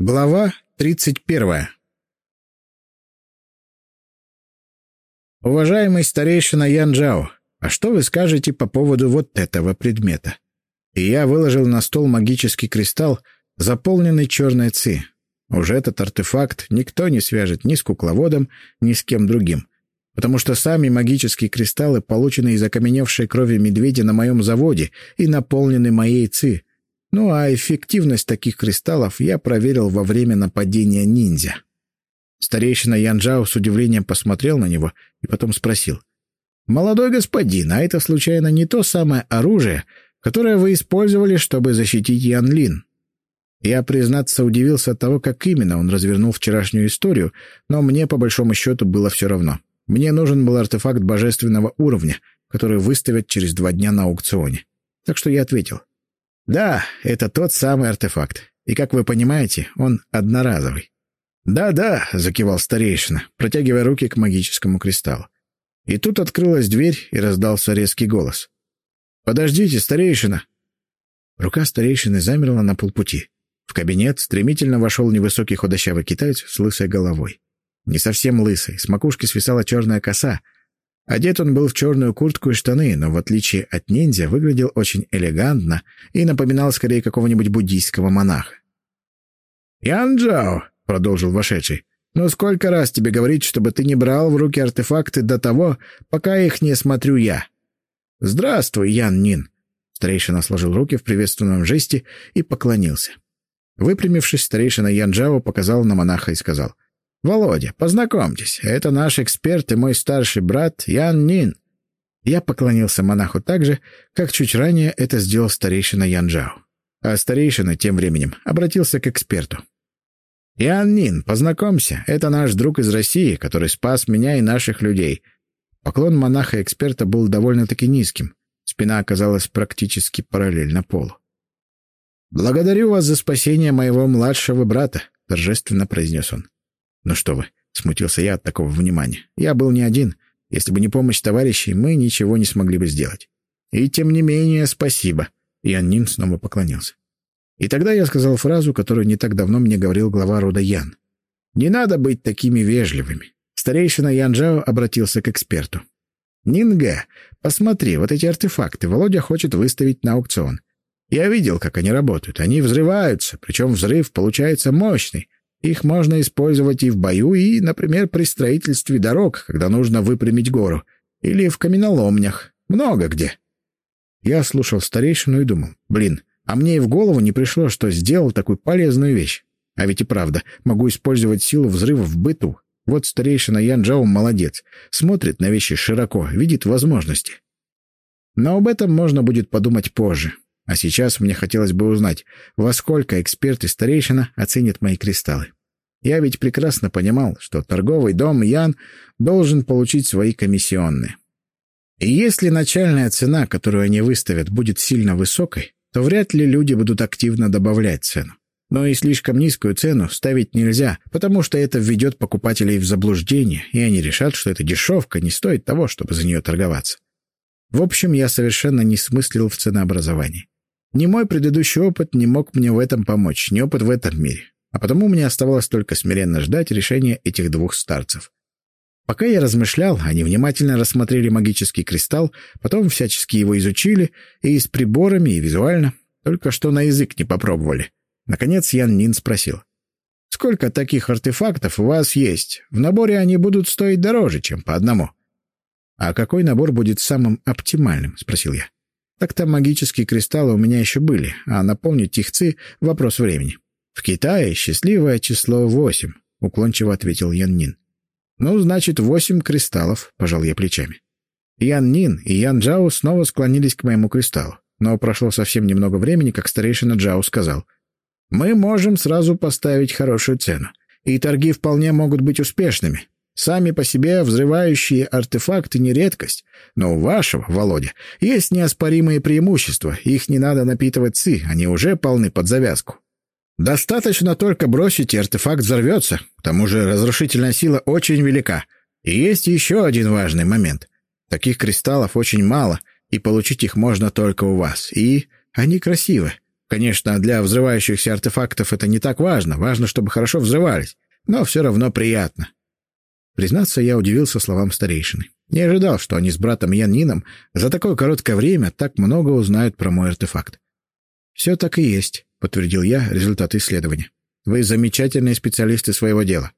Глава тридцать первая Уважаемый старейшина Ян Джао, а что вы скажете по поводу вот этого предмета? И я выложил на стол магический кристалл, заполненный черной ци. Уже этот артефакт никто не свяжет ни с кукловодом, ни с кем другим, потому что сами магические кристаллы получены из окаменевшей крови медведя на моем заводе и наполнены моей ци — ну а эффективность таких кристаллов я проверил во время нападения ниндзя. Старейшина Янджао с удивлением посмотрел на него и потом спросил. «Молодой господин, а это случайно не то самое оружие, которое вы использовали, чтобы защитить Ян Лин?» Я, признаться, удивился от того, как именно он развернул вчерашнюю историю, но мне, по большому счету, было все равно. Мне нужен был артефакт божественного уровня, который выставят через два дня на аукционе. Так что я ответил. Да, это тот самый артефакт. И, как вы понимаете, он одноразовый. «Да-да», — закивал старейшина, протягивая руки к магическому кристаллу. И тут открылась дверь, и раздался резкий голос. «Подождите, старейшина!» Рука старейшины замерла на полпути. В кабинет стремительно вошел невысокий худощавый китаец с лысой головой. Не совсем лысый, с макушки свисала черная коса — Одет он был в черную куртку и штаны, но, в отличие от ниндзя, выглядел очень элегантно и напоминал скорее какого-нибудь буддийского монаха. «Ян Джао», — продолжил вошедший, — «ну сколько раз тебе говорить, чтобы ты не брал в руки артефакты до того, пока их не смотрю я?» «Здравствуй, Ян Нин», — старейшина сложил руки в приветственном жесте и поклонился. Выпрямившись, старейшина Ян Джао показал на монаха и сказал — «Володя, познакомьтесь, это наш эксперт и мой старший брат Ян Нин». Я поклонился монаху так же, как чуть ранее это сделал старейшина Ян Джао. А старейшина тем временем обратился к эксперту. «Ян Нин, познакомься, это наш друг из России, который спас меня и наших людей». Поклон монаха-эксперта был довольно-таки низким. Спина оказалась практически параллельно полу. «Благодарю вас за спасение моего младшего брата», — торжественно произнес он. «Ну что вы», — смутился я от такого внимания. «Я был не один. Если бы не помощь товарищей, мы ничего не смогли бы сделать». «И тем не менее, спасибо». Ян Нин снова поклонился. И тогда я сказал фразу, которую не так давно мне говорил глава рода Ян. «Не надо быть такими вежливыми». Старейшина Ян Джао обратился к эксперту. «Нинге, посмотри, вот эти артефакты Володя хочет выставить на аукцион. Я видел, как они работают. Они взрываются, причем взрыв получается мощный. Их можно использовать и в бою, и, например, при строительстве дорог, когда нужно выпрямить гору, или в каменоломнях. Много где. Я слушал старейшину и думал, блин, а мне и в голову не пришло, что сделал такую полезную вещь. А ведь и правда, могу использовать силу взрыва в быту. Вот старейшина Ян Джао молодец. Смотрит на вещи широко, видит возможности. Но об этом можно будет подумать позже. А сейчас мне хотелось бы узнать, во сколько эксперт старейшина оценят мои кристаллы. Я ведь прекрасно понимал, что торговый дом Ян должен получить свои комиссионные. И если начальная цена, которую они выставят, будет сильно высокой, то вряд ли люди будут активно добавлять цену. Но и слишком низкую цену ставить нельзя, потому что это введет покупателей в заблуждение, и они решат, что эта дешевка не стоит того, чтобы за нее торговаться. В общем, я совершенно не смыслил в ценообразовании. Ни мой предыдущий опыт не мог мне в этом помочь, ни опыт в этом мире. А потому мне оставалось только смиренно ждать решения этих двух старцев. Пока я размышлял, они внимательно рассмотрели магический кристалл, потом всячески его изучили, и с приборами, и визуально, только что на язык не попробовали. Наконец Ян Нин спросил. «Сколько таких артефактов у вас есть? В наборе они будут стоить дороже, чем по одному». «А какой набор будет самым оптимальным?» — спросил я. Так-то магические кристаллы у меня еще были, а наполнить тихцы — вопрос времени. В Китае счастливое число восемь, — уклончиво ответил Ян Нин. Ну, значит, восемь кристаллов, — пожал я плечами. Ян Нин и Ян Джао снова склонились к моему кристаллу. Но прошло совсем немного времени, как старейшина Джао сказал. «Мы можем сразу поставить хорошую цену, и торги вполне могут быть успешными. Сами по себе взрывающие артефакты не редкость, но у вашего, Володя, есть неоспоримые преимущества, их не надо напитывать ци, они уже полны под завязку. Достаточно только бросить, и артефакт взорвется, к тому же разрушительная сила очень велика. И есть еще один важный момент. Таких кристаллов очень мало, и получить их можно только у вас, и они красивы. Конечно, для взрывающихся артефактов это не так важно. Важно, чтобы хорошо взрывались. Но все равно приятно. Признаться, я удивился словам старейшины. Не ожидал, что они с братом Янином за такое короткое время так много узнают про мой артефакт. «Все так и есть», — подтвердил я результаты исследования. «Вы замечательные специалисты своего дела».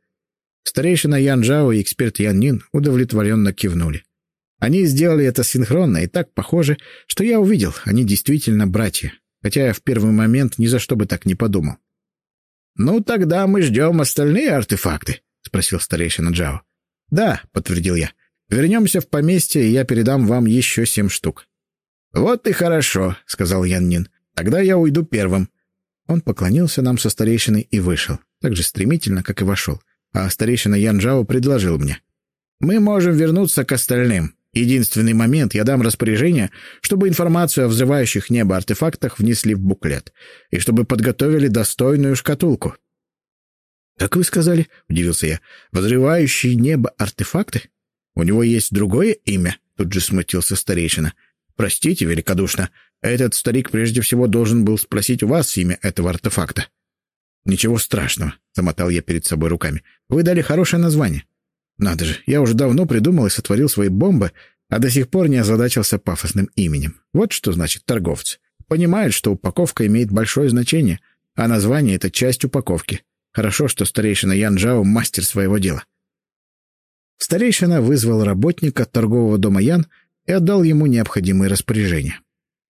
Старейшина Ян Джао и эксперт Ян Нин удовлетворенно кивнули. Они сделали это синхронно и так похоже, что я увидел, они действительно братья, хотя я в первый момент ни за что бы так не подумал. «Ну, тогда мы ждем остальные артефакты», — спросил старейшина Джао. «Да», — подтвердил я. «Вернемся в поместье, и я передам вам еще семь штук». «Вот и хорошо», — сказал Ян Нин. «Тогда я уйду первым». Он поклонился нам со старейшиной и вышел, так же стремительно, как и вошел. А старейшина Ян Джао предложил мне. «Мы можем вернуться к остальным. Единственный момент я дам распоряжение, чтобы информацию о взрывающих небо артефактах внесли в буклет, и чтобы подготовили достойную шкатулку. «Как вы сказали?» — удивился я. «Взрывающие небо артефакты? У него есть другое имя?» — тут же смутился старейшина. «Простите великодушно, этот старик прежде всего должен был спросить у вас имя этого артефакта». «Ничего страшного», — замотал я перед собой руками. «Вы дали хорошее название. Надо же, я уже давно придумал и сотворил свои бомбы, а до сих пор не озадачился пафосным именем. Вот что значит торговцы. Понимают, что упаковка имеет большое значение, а название — это часть упаковки. Хорошо, что старейшина Ян Джао — мастер своего дела. Старейшина вызвал работника торгового дома Ян и отдал ему необходимые распоряжения.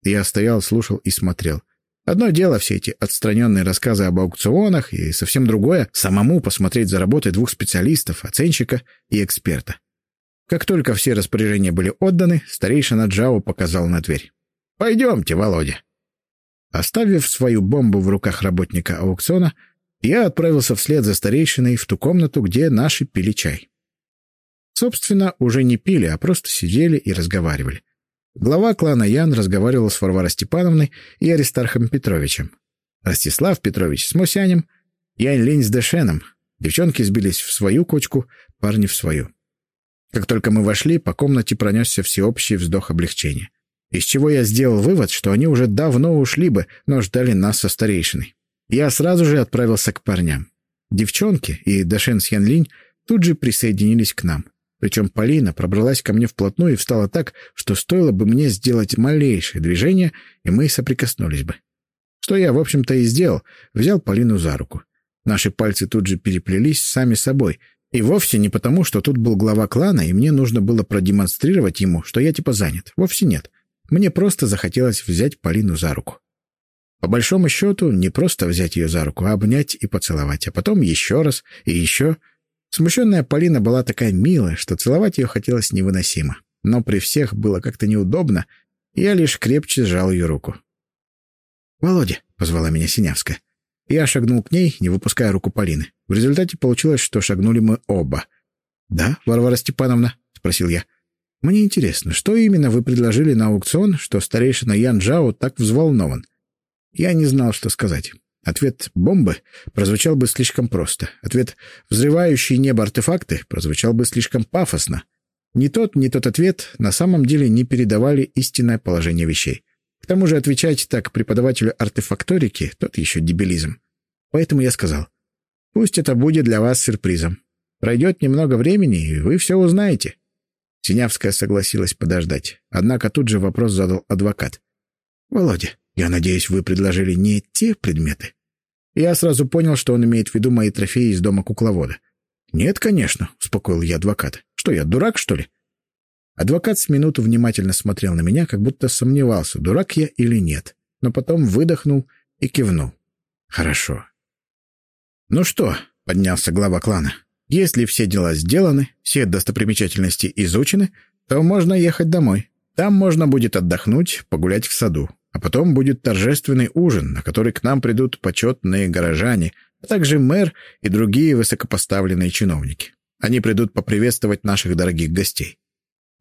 Я стоял, слушал и смотрел — Одно дело все эти отстраненные рассказы об аукционах, и совсем другое — самому посмотреть за работой двух специалистов, оценщика и эксперта. Как только все распоряжения были отданы, старейшина Джао показал на дверь. «Пойдемте, Володя». Оставив свою бомбу в руках работника аукциона, я отправился вслед за старейшиной в ту комнату, где наши пили чай. Собственно, уже не пили, а просто сидели и разговаривали. Глава клана Ян разговаривал с Варварой Степановной и Аристархом Петровичем. Ростислав Петрович с Мосянем, Янь Линь с Дэшеном. Девчонки сбились в свою кочку, парни в свою. Как только мы вошли, по комнате пронесся всеобщий вздох облегчения. Из чего я сделал вывод, что они уже давно ушли бы, но ждали нас со старейшиной. Я сразу же отправился к парням. Девчонки и Дашен с Ян Линь тут же присоединились к нам. Причем Полина пробралась ко мне вплотную и встала так, что стоило бы мне сделать малейшее движение, и мы соприкоснулись бы. Что я, в общем-то, и сделал. Взял Полину за руку. Наши пальцы тут же переплелись сами собой. И вовсе не потому, что тут был глава клана, и мне нужно было продемонстрировать ему, что я типа занят. Вовсе нет. Мне просто захотелось взять Полину за руку. По большому счету, не просто взять ее за руку, а обнять и поцеловать, а потом еще раз и еще... Смущенная Полина была такая милая, что целовать ее хотелось невыносимо. Но при всех было как-то неудобно, и я лишь крепче сжал ее руку. «Володя», — позвала меня Синявская. Я шагнул к ней, не выпуская руку Полины. В результате получилось, что шагнули мы оба. «Да, Варвара Степановна?» — спросил я. «Мне интересно, что именно вы предложили на аукцион, что старейшина Ян Джао так взволнован?» Я не знал, что сказать. Ответ «бомбы» прозвучал бы слишком просто. Ответ «взрывающие небо артефакты» прозвучал бы слишком пафосно. Ни тот, ни тот ответ на самом деле не передавали истинное положение вещей. К тому же отвечать так преподавателю артефакторики — тот еще дебилизм. Поэтому я сказал, пусть это будет для вас сюрпризом. Пройдет немного времени, и вы все узнаете. Синявская согласилась подождать. Однако тут же вопрос задал адвокат. «Володя, я надеюсь, вы предложили не те предметы?» Я сразу понял, что он имеет в виду мои трофеи из дома кукловода. «Нет, конечно», — успокоил я адвоката. «Что, я дурак, что ли?» Адвокат с минуту внимательно смотрел на меня, как будто сомневался, дурак я или нет, но потом выдохнул и кивнул. «Хорошо». «Ну что?» — поднялся глава клана. «Если все дела сделаны, все достопримечательности изучены, то можно ехать домой. Там можно будет отдохнуть, погулять в саду. А потом будет торжественный ужин, на который к нам придут почетные горожане, а также мэр и другие высокопоставленные чиновники. Они придут поприветствовать наших дорогих гостей.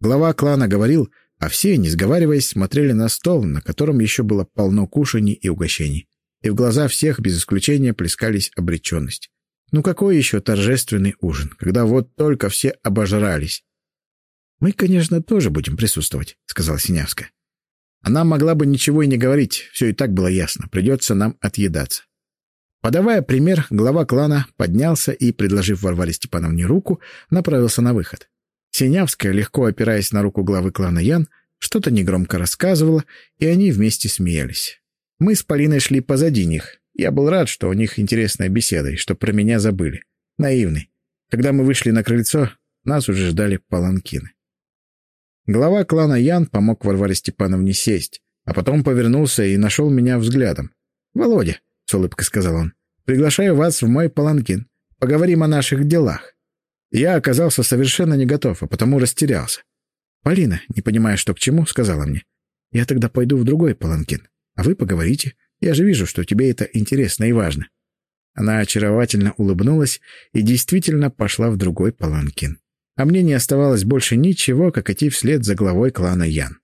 Глава клана говорил, а все, не сговариваясь, смотрели на стол, на котором еще было полно кушаний и угощений. И в глаза всех, без исключения, плескались обреченность. Ну какой еще торжественный ужин, когда вот только все обожрались? — Мы, конечно, тоже будем присутствовать, — сказала Синявская. Она могла бы ничего и не говорить, все и так было ясно, придется нам отъедаться. Подавая пример, глава клана поднялся и, предложив Варваре Степановне руку, направился на выход. Синявская, легко опираясь на руку главы клана Ян, что-то негромко рассказывала, и они вместе смеялись. Мы с Полиной шли позади них. Я был рад, что у них интересная беседа, и что про меня забыли. Наивный. Когда мы вышли на крыльцо, нас уже ждали паланкины. Глава клана Ян помог Варваре Степановне сесть, а потом повернулся и нашел меня взглядом. «Володя», — с улыбкой сказал он, — «приглашаю вас в мой паланкин. Поговорим о наших делах». Я оказался совершенно не готов, а потому растерялся. Полина, не понимая, что к чему, сказала мне, «Я тогда пойду в другой паланкин, а вы поговорите. Я же вижу, что тебе это интересно и важно». Она очаровательно улыбнулась и действительно пошла в другой паланкин. А мне не оставалось больше ничего, как идти вслед за главой клана Ян.